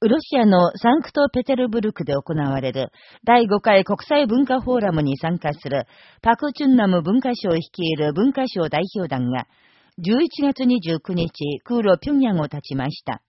ロシアのサンクトペテルブルクで行われる第5回国際文化フォーラムに参加するパク・チュンナム文化省を率いる文化省代表団が11月29日空路ヤンを立ちました。